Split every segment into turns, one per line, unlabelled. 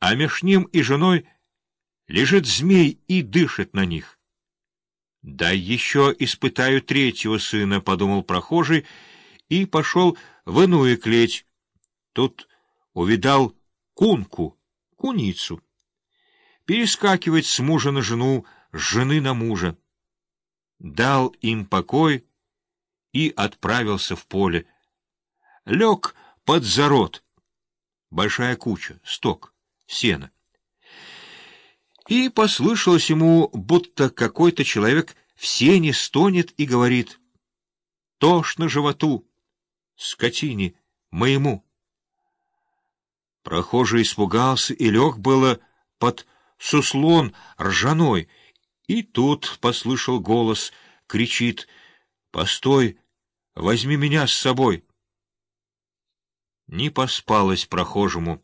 а меж ним и женой лежит змей и дышит на них. «Дай еще испытаю третьего сына», — подумал прохожий, и пошел в иную клеть. Тут увидал кунку, куницу. Перескакивать с мужа на жену, с жены на мужа. Дал им покой и отправился в поле. Лег под зарод. Большая куча, сток, сена. И послышалось ему, будто какой-то человек в сене стонет и говорит «Тошно животу, скотине, моему». Прохожий испугался и лег было под суслон ржаной, и тут послышал голос, кричит «Постой, возьми меня с собой». Не поспалось прохожему.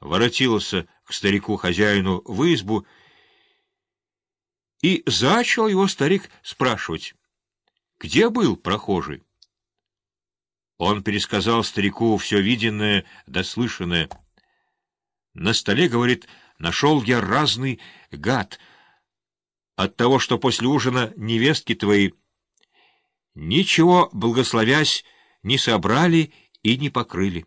Воротился к старику-хозяину в избу, и зачал его старик спрашивать, где был прохожий. Он пересказал старику все виденное да слышанное. На столе, говорит, нашел я разный гад от того, что после ужина невестки твои ничего, благословясь, не собрали и не покрыли.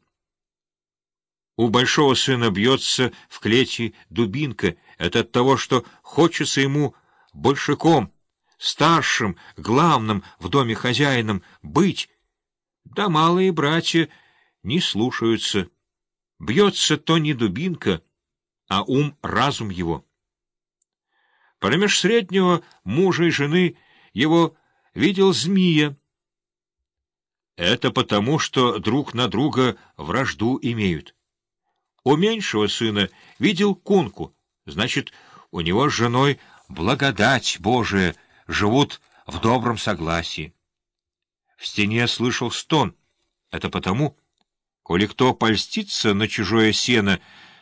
У большого сына бьется в клете дубинка. Это от того, что хочется ему большаком, старшим, главным в доме хозяином быть. Да малые братья не слушаются. Бьется то не дубинка, а ум-разум его. Промеж среднего мужа и жены его видел змея. Это потому, что друг на друга вражду имеют. У меньшего сына видел кунку, значит, у него с женой благодать Божия, живут в добром согласии. В стене слышал стон. Это потому, коли кто польстится на чужое сено,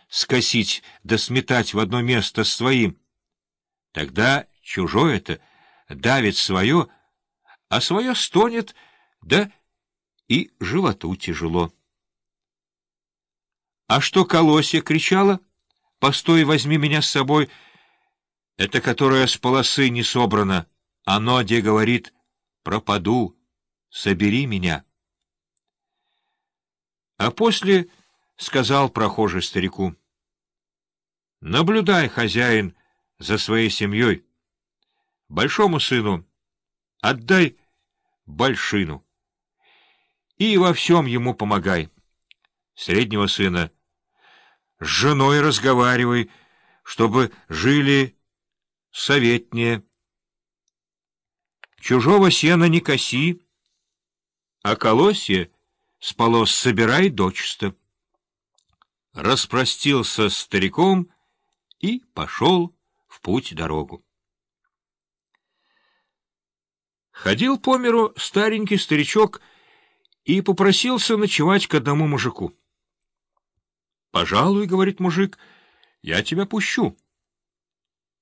скосить да сметать в одно место своим, тогда чужое-то давит свое, а свое стонет, да и животу тяжело. А что колосья кричала? «Постой, возьми меня с собой!» Это которая с полосы не собрана. Оно, где говорит «пропаду, собери меня». А после сказал прохожий старику «Наблюдай, хозяин, за своей семьей. Большому сыну отдай большину и во всем ему помогай. Среднего сына — с женой разговаривай, чтобы жили советнее. Чужого сена не коси, а колосье с полос собирай дочисто. Распростился с стариком и пошел в путь дорогу. Ходил по миру старенький старичок и попросился ночевать к одному мужику. — Пожалуй, — говорит мужик, — я тебя пущу.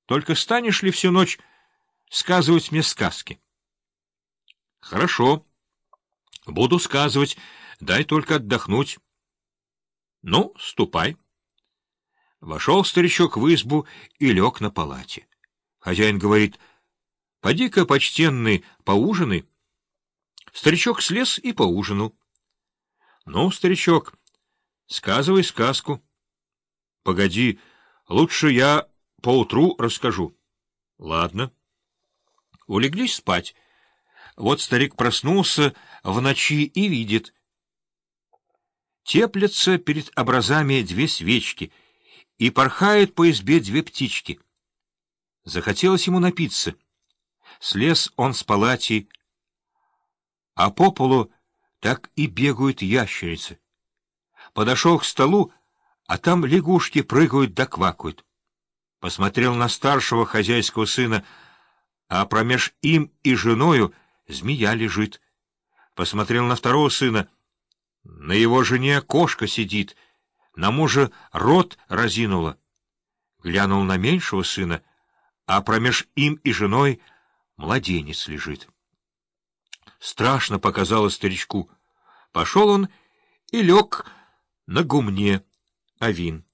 Только станешь ли всю ночь сказывать мне сказки? — Хорошо. Буду сказывать, дай только отдохнуть. — Ну, ступай. Вошел старичок в избу и лег на палате. Хозяин говорит, — Поди-ка, почтенный, поужинай. Старичок слез и поужинал. — Ну, старичок... Сказывай сказку. Погоди, лучше я поутру расскажу. Ладно. Улеглись спать. Вот старик проснулся в ночи и видит. Теплятся перед образами две свечки, и порхают по избе две птички. Захотелось ему напиться. Слез он с палати, а по полу так и бегают ящерицы подошел к столу, а там лягушки прыгают да квакают. Посмотрел на старшего хозяйского сына, а промеж им и женою змея лежит. Посмотрел на второго сына, на его жене кошка сидит, на мужа рот разинула. Глянул на меньшего сына, а промеж им и женой младенец лежит. Страшно показалось старичку. Пошел он и лег на гумне Авин.